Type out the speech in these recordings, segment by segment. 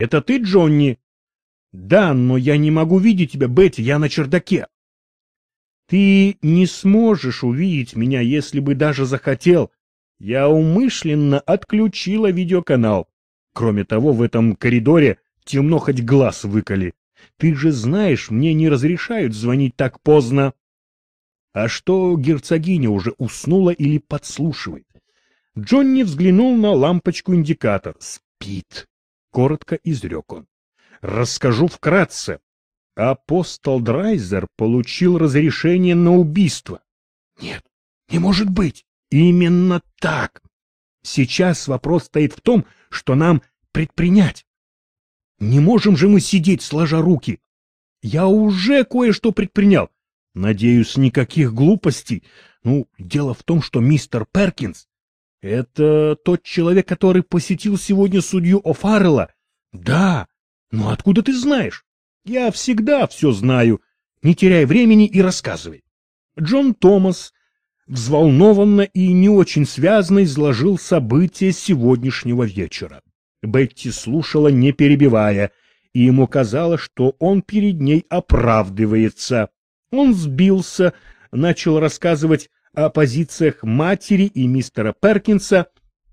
Это ты, Джонни? Да, но я не могу видеть тебя, Бетти, я на чердаке. Ты не сможешь увидеть меня, если бы даже захотел. Я умышленно отключила видеоканал. Кроме того, в этом коридоре темно хоть глаз выколи. Ты же знаешь, мне не разрешают звонить так поздно. А что герцогиня уже уснула или подслушивает? Джонни взглянул на лампочку-индикатор. Спит. Коротко изрек он. Расскажу вкратце. Апостол Драйзер получил разрешение на убийство. Нет, не может быть. Именно так. Сейчас вопрос стоит в том, что нам предпринять. Не можем же мы сидеть, сложа руки. Я уже кое-что предпринял. Надеюсь, никаких глупостей. Ну, дело в том, что мистер Перкинс — это тот человек, который посетил сегодня судью О'Фаррелла. Да, но откуда ты знаешь? Я всегда все знаю. Не теряй времени и рассказывай. Джон Томас взволнованно и не очень связно изложил события сегодняшнего вечера. Бетти слушала, не перебивая, и ему казалось, что он перед ней оправдывается. Он сбился, начал рассказывать о позициях матери и мистера Перкинса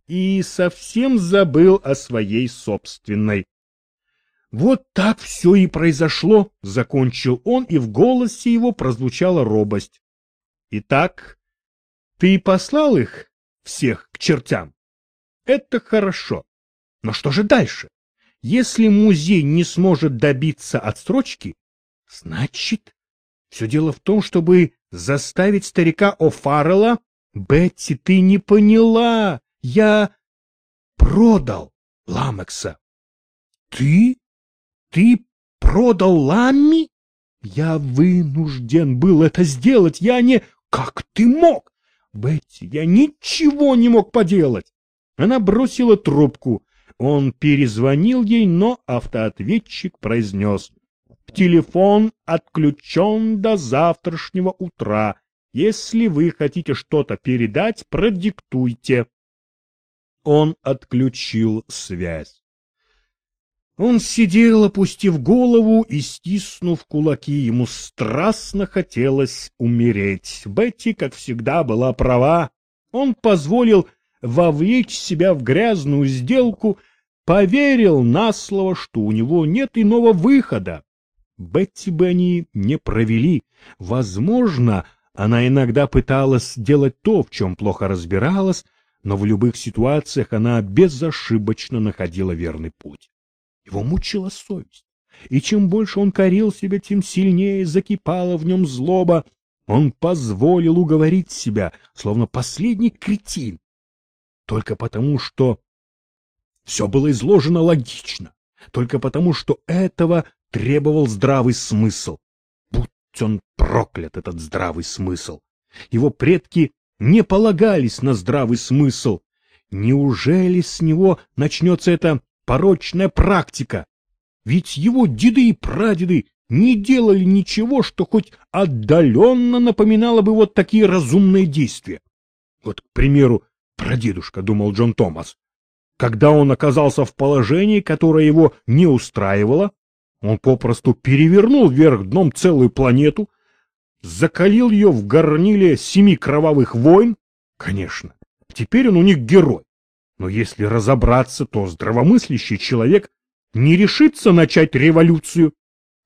и совсем забыл о своей собственной. Вот так все и произошло, — закончил он, и в голосе его прозвучала робость. Итак, ты послал их всех к чертям? Это хорошо. Но что же дальше? Если музей не сможет добиться отсрочки, значит, все дело в том, чтобы заставить старика О'Фаррелла... Бетти, ты не поняла. Я продал Ламекса. Ты? Ты продал Ламми? Я вынужден был это сделать. Я не... Как ты мог? Бетти, я ничего не мог поделать. Она бросила трубку. Он перезвонил ей, но автоответчик произнес. «Телефон отключен до завтрашнего утра. Если вы хотите что-то передать, продиктуйте». Он отключил связь. Он сидел, опустив голову и стиснув кулаки. Ему страстно хотелось умереть. Бетти, как всегда, была права. Он позволил вовлечь себя в грязную сделку, поверил на слово, что у него нет иного выхода. Бетти бы они не провели. Возможно, она иногда пыталась делать то, в чем плохо разбиралась, но в любых ситуациях она безошибочно находила верный путь. Его мучила совесть, и чем больше он корил себя, тем сильнее закипала в нем злоба. Он позволил уговорить себя, словно последний кретин, только потому, что все было изложено логично, только потому, что этого требовал здравый смысл. Будь он проклят, этот здравый смысл. Его предки не полагались на здравый смысл. Неужели с него начнется эта порочная практика? Ведь его деды и прадеды не делали ничего, что хоть отдаленно напоминало бы вот такие разумные действия. Вот, к примеру, Прадедушка, думал Джон Томас. Когда он оказался в положении, которое его не устраивало, он попросту перевернул вверх дном целую планету, закалил ее в горниле семи кровавых войн. Конечно, теперь он у них герой. Но если разобраться, то здравомыслящий человек не решится начать революцию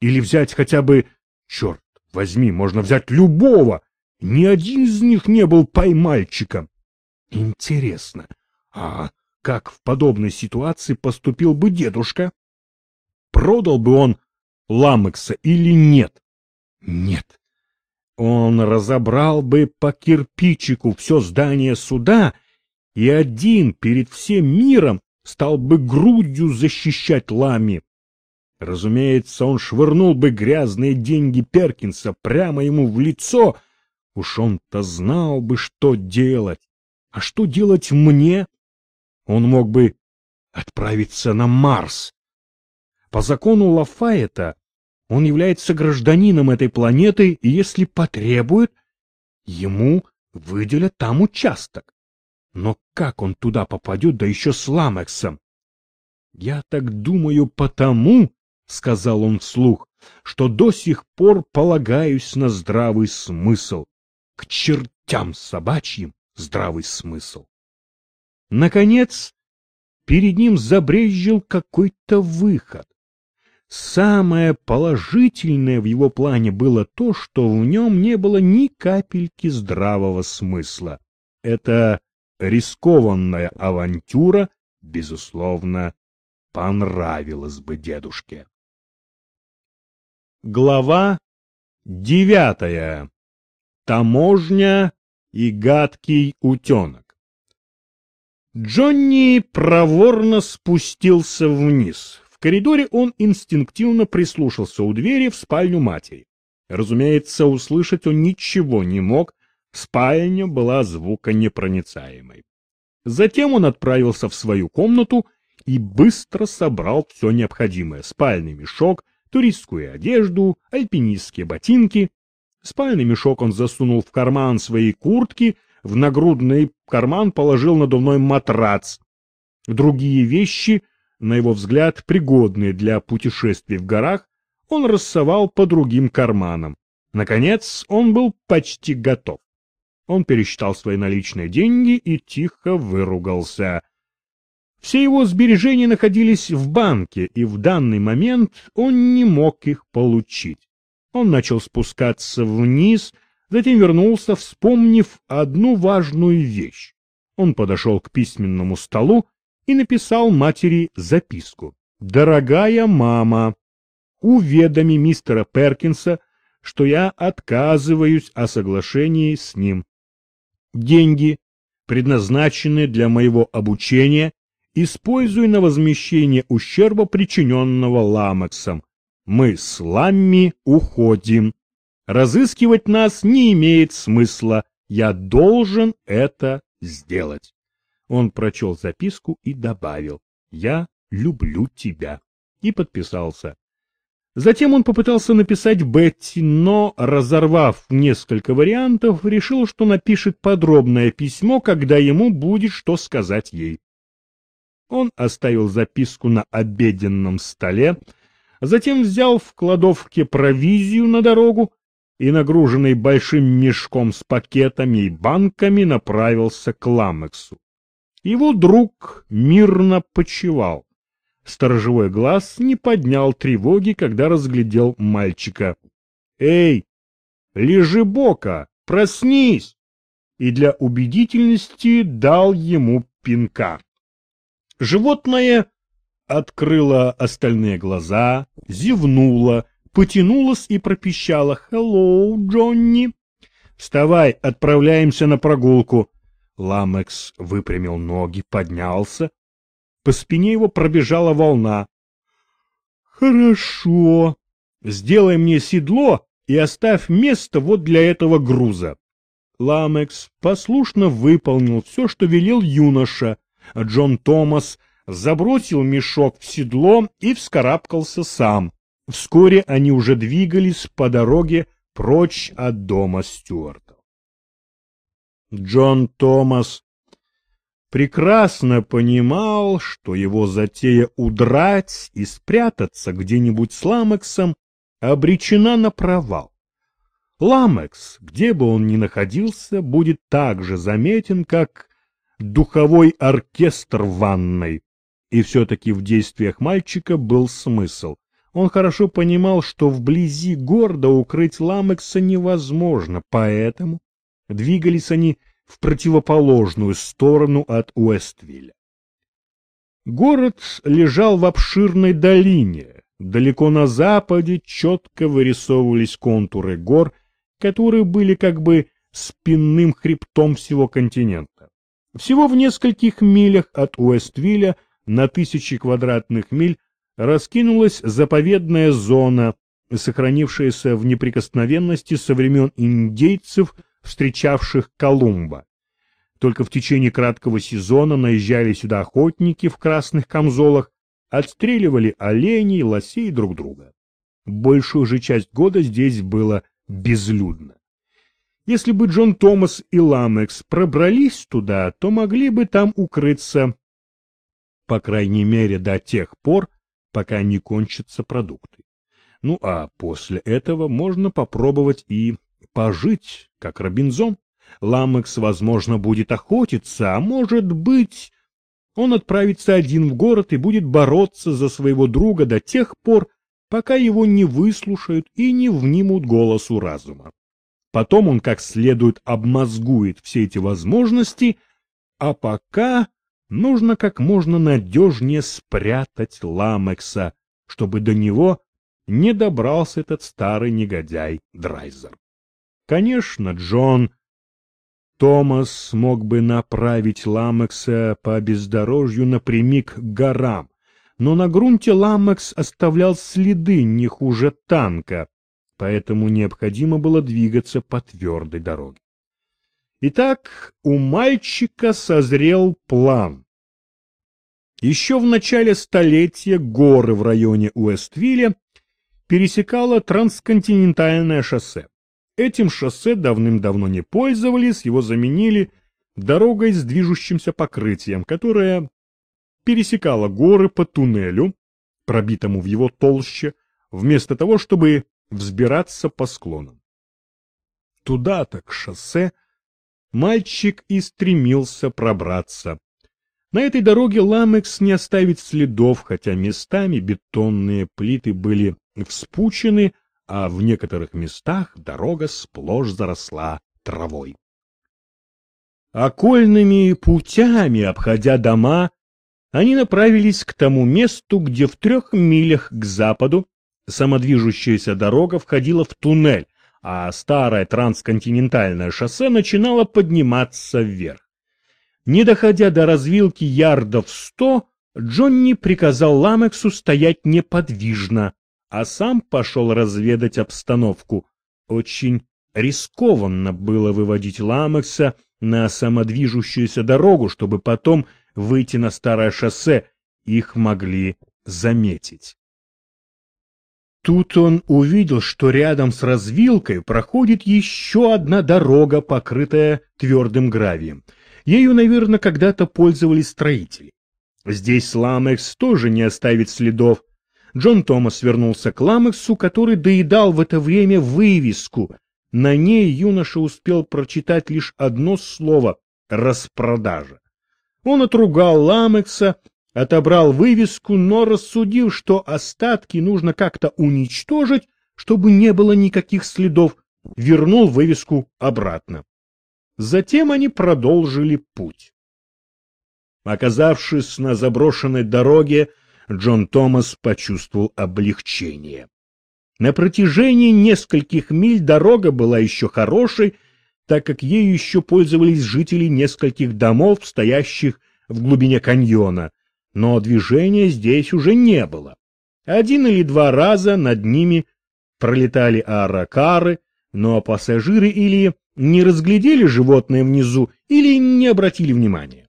или взять хотя бы... Черт возьми, можно взять любого. Ни один из них не был поймальчиком. Интересно, а как в подобной ситуации поступил бы дедушка? Продал бы он Ламекса или нет? Нет. Он разобрал бы по кирпичику все здание суда и один перед всем миром стал бы грудью защищать Лами. Разумеется, он швырнул бы грязные деньги Перкинса прямо ему в лицо. Уж он-то знал бы, что делать. А что делать мне? Он мог бы отправиться на Марс. По закону Лафайета он является гражданином этой планеты, и если потребует, ему выделят там участок. Но как он туда попадет, да еще с Ламексом? Я так думаю потому, — сказал он вслух, — что до сих пор полагаюсь на здравый смысл. К чертям собачьим здравый смысл. Наконец, перед ним забрезжил какой-то выход. Самое положительное в его плане было то, что в нем не было ни капельки здравого смысла. Эта рискованная авантюра, безусловно, понравилась бы дедушке. Глава девятая. Таможня и гадкий утенок. Джонни проворно спустился вниз коридоре он инстинктивно прислушался у двери в спальню матери. Разумеется, услышать он ничего не мог, спальня была звуконепроницаемой. Затем он отправился в свою комнату и быстро собрал все необходимое — спальный мешок, туристскую одежду, альпинистские ботинки. Спальный мешок он засунул в карман своей куртки, в нагрудный карман положил надувной матрац. Другие вещи на его взгляд, пригодные для путешествий в горах, он рассовал по другим карманам. Наконец, он был почти готов. Он пересчитал свои наличные деньги и тихо выругался. Все его сбережения находились в банке, и в данный момент он не мог их получить. Он начал спускаться вниз, затем вернулся, вспомнив одну важную вещь. Он подошел к письменному столу и написал матери записку. «Дорогая мама, уведоми мистера Перкинса, что я отказываюсь о соглашении с ним. Деньги, предназначенные для моего обучения, используй на возмещение ущерба, причиненного Ламексом. Мы с Ламми уходим. Разыскивать нас не имеет смысла. Я должен это сделать. Он прочел записку и добавил «Я люблю тебя» и подписался. Затем он попытался написать Бетти, но, разорвав несколько вариантов, решил, что напишет подробное письмо, когда ему будет что сказать ей. Он оставил записку на обеденном столе, затем взял в кладовке провизию на дорогу и, нагруженный большим мешком с пакетами и банками, направился к Ламексу. Его друг мирно почевал. Сторожевой глаз не поднял тревоги, когда разглядел мальчика. «Эй, лежи бока, проснись!» И для убедительности дал ему пинка. Животное открыло остальные глаза, зевнуло, потянулось и пропищало «Хеллоу, Джонни!» «Вставай, отправляемся на прогулку!» Ламекс выпрямил ноги, поднялся. По спине его пробежала волна. «Хорошо. Сделай мне седло и оставь место вот для этого груза». Ламекс послушно выполнил все, что велел юноша, Джон Томас забросил мешок в седло и вскарабкался сам. Вскоре они уже двигались по дороге прочь от дома Стюарта. Джон Томас прекрасно понимал, что его затея удрать и спрятаться где-нибудь с Ламексом обречена на провал. Ламекс, где бы он ни находился, будет так же заметен, как духовой оркестр в ванной. И все-таки в действиях мальчика был смысл. Он хорошо понимал, что вблизи города укрыть Ламекса невозможно, поэтому Двигались они в противоположную сторону от Уэствилля. Город лежал в обширной долине. Далеко на западе четко вырисовывались контуры гор, которые были как бы спинным хребтом всего континента. Всего в нескольких милях от Уэствилля на тысячи квадратных миль раскинулась заповедная зона, сохранившаяся в неприкосновенности со времен индейцев – встречавших Колумба. Только в течение краткого сезона наезжали сюда охотники в красных камзолах, отстреливали оленей, лосей друг друга. Большую же часть года здесь было безлюдно. Если бы Джон Томас и Ламекс пробрались туда, то могли бы там укрыться. по крайней мере до тех пор, пока не кончатся продукты. Ну а после этого можно попробовать и пожить, как Робинзон. Ламекс, возможно, будет охотиться, а может быть, он отправится один в город и будет бороться за своего друга до тех пор, пока его не выслушают и не внимут голосу разума. Потом он как следует обмозгует все эти возможности, а пока нужно как можно надежнее спрятать Ламекса, чтобы до него не добрался этот старый негодяй Драйзер. Конечно, Джон Томас мог бы направить Ламекса по бездорожью напрямик к горам, но на грунте Ламекс оставлял следы не хуже танка, поэтому необходимо было двигаться по твердой дороге. Итак, у мальчика созрел план. Еще в начале столетия горы в районе Уэствилля пересекало трансконтинентальное шоссе. Этим шоссе давным-давно не пользовались, его заменили дорогой с движущимся покрытием, которая пересекала горы по туннелю, пробитому в его толще, вместо того, чтобы взбираться по склонам. Туда-то, к шоссе, мальчик и стремился пробраться. На этой дороге Ламекс не оставит следов, хотя местами бетонные плиты были вспучены, а в некоторых местах дорога сплошь заросла травой. Окольными путями, обходя дома, они направились к тому месту, где в трех милях к западу самодвижущаяся дорога входила в туннель, а старое трансконтинентальное шоссе начинало подниматься вверх. Не доходя до развилки ярдов сто, Джонни приказал Ламексу стоять неподвижно, а сам пошел разведать обстановку. Очень рискованно было выводить Ламекса на самодвижущуюся дорогу, чтобы потом выйти на старое шоссе, их могли заметить. Тут он увидел, что рядом с развилкой проходит еще одна дорога, покрытая твердым гравием. Ею, наверное, когда-то пользовались строители. Здесь Ламекс тоже не оставит следов. Джон Томас вернулся к Ламексу, который доедал в это время вывеску. На ней юноша успел прочитать лишь одно слово — «распродажа». Он отругал Ламекса, отобрал вывеску, но рассудил, что остатки нужно как-то уничтожить, чтобы не было никаких следов, вернул вывеску обратно. Затем они продолжили путь. Оказавшись на заброшенной дороге, Джон Томас почувствовал облегчение. На протяжении нескольких миль дорога была еще хорошей, так как ею еще пользовались жители нескольких домов, стоящих в глубине каньона, но движения здесь уже не было. Один или два раза над ними пролетали аракары, но пассажиры или не разглядели животное внизу, или не обратили внимания.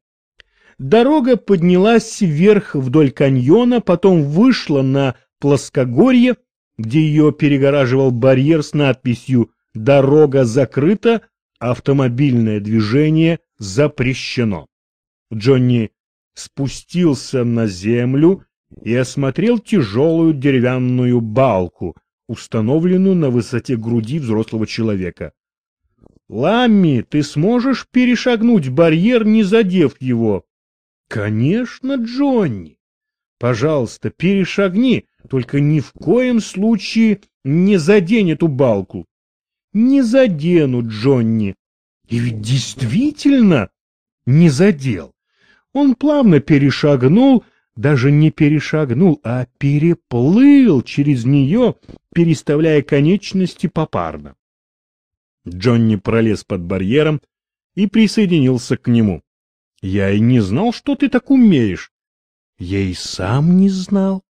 Дорога поднялась вверх вдоль каньона, потом вышла на плоскогорье, где ее перегораживал барьер с надписью «Дорога закрыта, автомобильное движение запрещено». Джонни спустился на землю и осмотрел тяжелую деревянную балку, установленную на высоте груди взрослого человека. «Ламми, ты сможешь перешагнуть барьер, не задев его?» «Конечно, Джонни! Пожалуйста, перешагни, только ни в коем случае не задень эту балку!» «Не задену, Джонни!» И ведь действительно не задел. Он плавно перешагнул, даже не перешагнул, а переплыл через нее, переставляя конечности попарно. Джонни пролез под барьером и присоединился к нему. — Я и не знал, что ты так умеешь. — Я и сам не знал.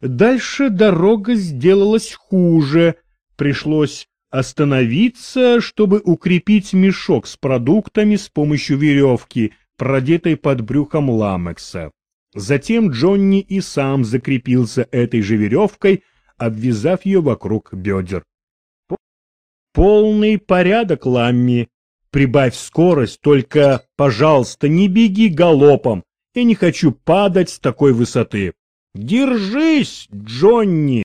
Дальше дорога сделалась хуже, пришлось остановиться, чтобы укрепить мешок с продуктами с помощью веревки, продетой под брюхом ламекса. Затем Джонни и сам закрепился этой же веревкой, обвязав ее вокруг бедер. «Полный порядок, Ламми. Прибавь скорость, только, пожалуйста, не беги галопом. Я не хочу падать с такой высоты. Держись, Джонни!